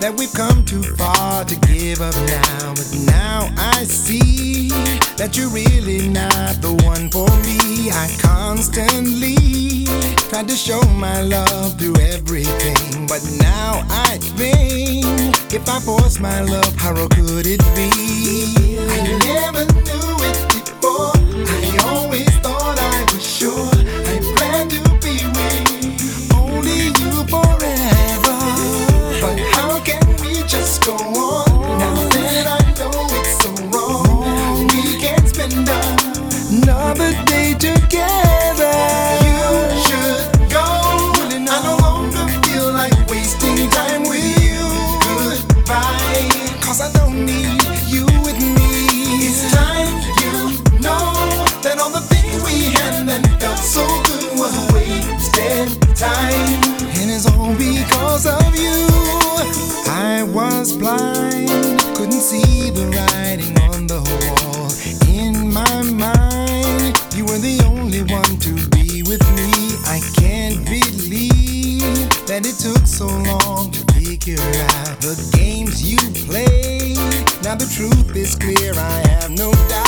that we've come too far to give up now. But now I see that you're really not the one for me. I constantly tried to show my love through everything. But now I think if I force my love, how could it be? I never that it took so long to figure out the games you play. Now the truth is clear, I have no doubt.